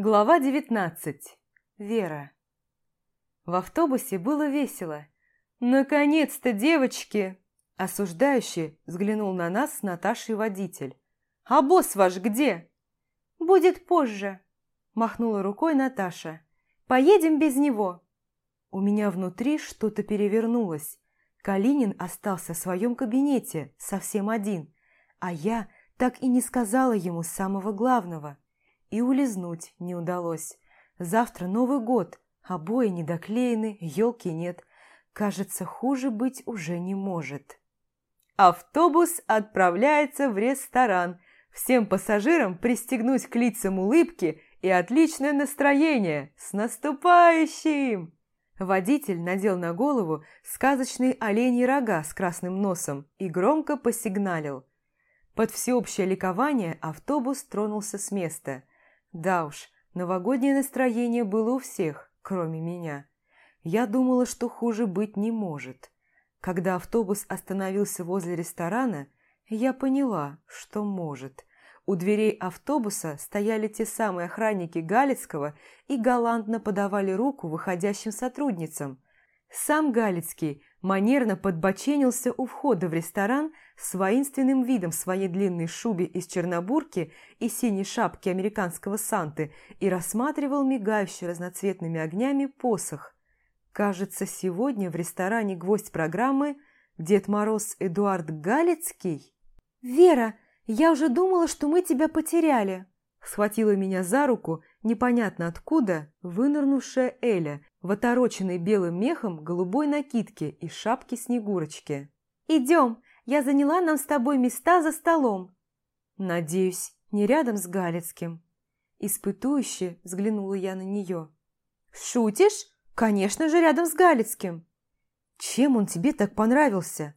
Глава 19. Вера. В автобусе было весело. «Наконец-то, девочки!» Осуждающий взглянул на нас с Наташей водитель. «А босс ваш где?» «Будет позже», – махнула рукой Наташа. «Поедем без него». У меня внутри что-то перевернулось. Калинин остался в своем кабинете, совсем один, а я так и не сказала ему самого главного – и улизнуть не удалось. Завтра Новый год, обои недоклеены, елки нет. Кажется, хуже быть уже не может. Автобус отправляется в ресторан. Всем пассажирам пристегнуть к лицам улыбки и отличное настроение. С наступающим! Водитель надел на голову сказочные оленьи рога с красным носом и громко посигналил. Под всеобщее ликование автобус тронулся с места. Да уж, новогоднее настроение было у всех, кроме меня. Я думала, что хуже быть не может. Когда автобус остановился возле ресторана, я поняла, что может. У дверей автобуса стояли те самые охранники Галицкого и галантно подавали руку выходящим сотрудницам. Сам Галицкий манерно подбоченился у входа в ресторан с воинственным видом своей длинной шубе из чернобурки и синей шапки американского Санты и рассматривал мигающий разноцветными огнями посох. Кажется, сегодня в ресторане гвоздь программы Дед Мороз Эдуард Галицкий. «Вера, я уже думала, что мы тебя потеряли!» Схватила меня за руку, непонятно откуда, вынырнувшая Эля в отороченной белым мехом голубой накидке и шапке Снегурочки. «Идем, я заняла нам с тобой места за столом». «Надеюсь, не рядом с Галицким». Испытующе взглянула я на нее. «Шутишь? Конечно же, рядом с Галицким». «Чем он тебе так понравился?»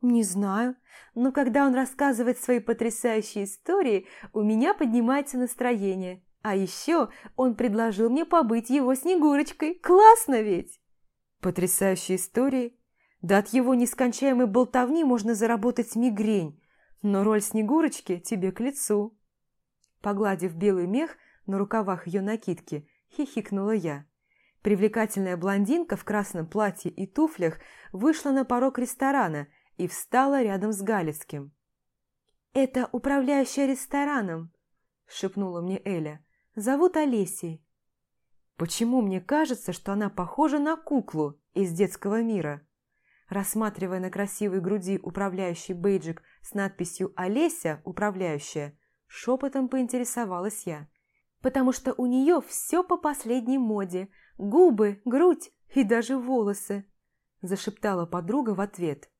«Не знаю, но когда он рассказывает свои потрясающие истории, у меня поднимается настроение. А еще он предложил мне побыть его Снегурочкой. Классно ведь!» «Потрясающие истории? Да от его нескончаемой болтовни можно заработать мигрень, но роль Снегурочки тебе к лицу». Погладив белый мех на рукавах ее накидки, хихикнула я. Привлекательная блондинка в красном платье и туфлях вышла на порог ресторана – и встала рядом с Галицким. «Это управляющая рестораном», – шепнула мне Эля. «Зовут Олесей». «Почему мне кажется, что она похожа на куклу из детского мира?» Рассматривая на красивой груди управляющий бейджик с надписью «Олеся, управляющая», шепотом поинтересовалась я. «Потому что у нее все по последней моде. Губы, грудь и даже волосы», – зашептала подруга в ответ.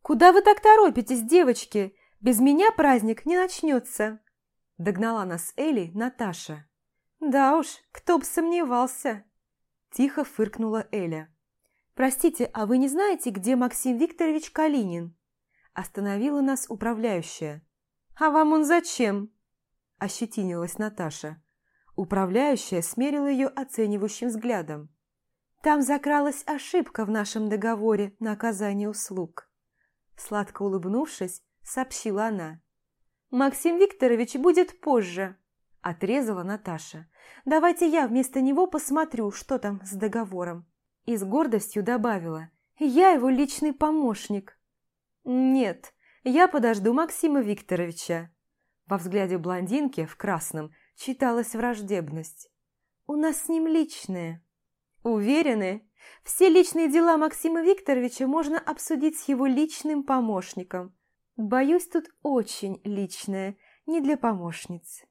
«Куда вы так торопитесь, девочки? Без меня праздник не начнется!» Догнала нас Элли Наташа. «Да уж, кто бы сомневался!» Тихо фыркнула Эля. «Простите, а вы не знаете, где Максим Викторович Калинин?» Остановила нас управляющая. «А вам он зачем?» Ощетинилась Наташа. Управляющая смерила ее оценивающим взглядом. «Там закралась ошибка в нашем договоре на оказание услуг». Сладко улыбнувшись, сообщила она. «Максим Викторович будет позже», – отрезала Наташа. «Давайте я вместо него посмотрю, что там с договором». И с гордостью добавила. «Я его личный помощник». «Нет, я подожду Максима Викторовича». Во взгляде блондинки в красном читалась враждебность. «У нас с ним личное». «Уверены?» Все личные дела Максима Викторовича можно обсудить с его личным помощником. Боюсь, тут очень личное, не для помощниц.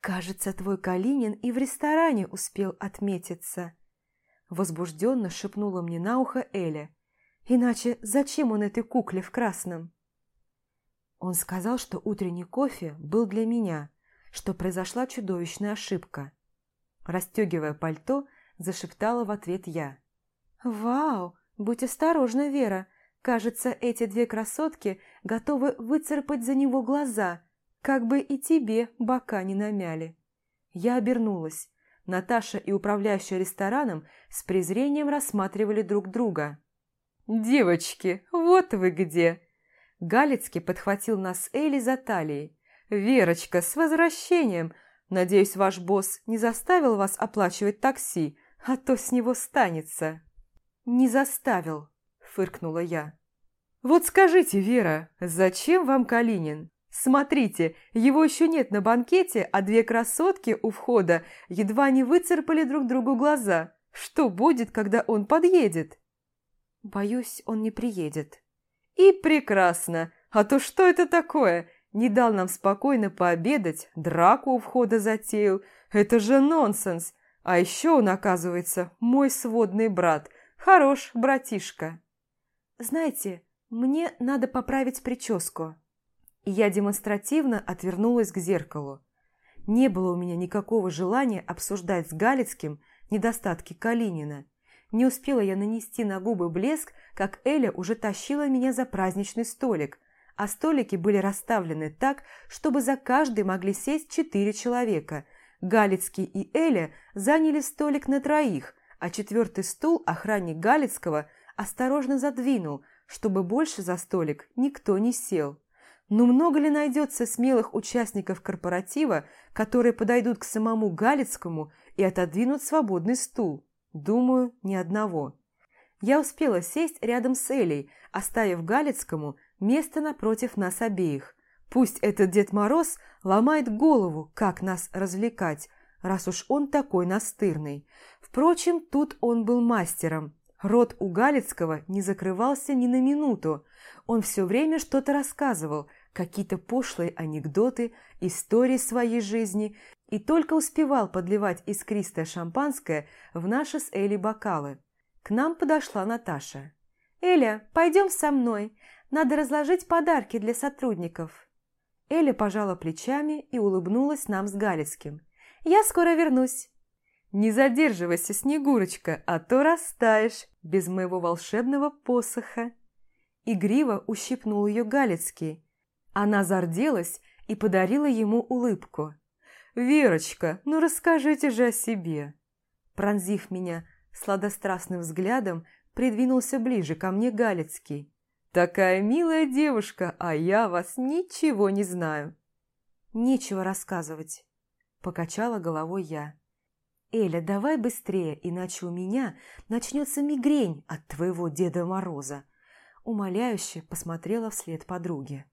«Кажется, твой Калинин и в ресторане успел отметиться», возбужденно шепнула мне на ухо Эля. «Иначе зачем он этой кукле в красном?» Он сказал, что утренний кофе был для меня, что произошла чудовищная ошибка. Расстегивая пальто, зашептала в ответ я. «Вау! Будь осторожна, Вера! Кажется, эти две красотки готовы выцарапать за него глаза, как бы и тебе бока не намяли». Я обернулась. Наташа и управляющая рестораном с презрением рассматривали друг друга. «Девочки, вот вы где!» Галицкий подхватил нас Элли за талией. «Верочка, с возвращением! Надеюсь, ваш босс не заставил вас оплачивать такси, а то с него станется». «Не заставил», – фыркнула я. «Вот скажите, Вера, зачем вам Калинин? Смотрите, его еще нет на банкете, а две красотки у входа едва не выцарпали друг другу глаза. Что будет, когда он подъедет?» «Боюсь, он не приедет». «И прекрасно! А то что это такое? Не дал нам спокойно пообедать, драку у входа затеял. Это же нонсенс! А еще он, оказывается, мой сводный брат. Хорош, братишка!» «Знаете, мне надо поправить прическу». И я демонстративно отвернулась к зеркалу. Не было у меня никакого желания обсуждать с Галицким недостатки Калинина. Не успела я нанести на губы блеск, как Эля уже тащила меня за праздничный столик, а столики были расставлены так, чтобы за каждый могли сесть четыре человека. Галицкий и Эля заняли столик на троих, а четвертый стул охранник Галицкого осторожно задвинул, чтобы больше за столик никто не сел. Но много ли найдется смелых участников корпоратива, которые подойдут к самому Галицкому и отодвинут свободный стул? Думаю, ни одного. Я успела сесть рядом с Элей, оставив Галицкому место напротив нас обеих. Пусть этот Дед Мороз ломает голову, как нас развлекать, раз уж он такой настырный. Впрочем, тут он был мастером. Рот у Галицкого не закрывался ни на минуту. Он все время что-то рассказывал – какие-то пошлые анекдоты, истории своей жизни и только успевал подливать искристое шампанское в наши с Элей бокалы. К нам подошла Наташа. «Эля, пойдем со мной. Надо разложить подарки для сотрудников». Эля пожала плечами и улыбнулась нам с Галицким. «Я скоро вернусь». «Не задерживайся, Снегурочка, а то растаешь без моего волшебного посоха». Игриво ущипнул ее Галицкий, она зарделась и подарила ему улыбку. «Верочка, ну расскажите же о себе!» Пронзив меня сладострастным взглядом, придвинулся ближе ко мне Галицкий. «Такая милая девушка, а я вас ничего не знаю!» «Нечего рассказывать», – покачала головой я. «Эля, давай быстрее, иначе у меня начнется мигрень от твоего Деда Мороза», – умоляюще посмотрела вслед подруге.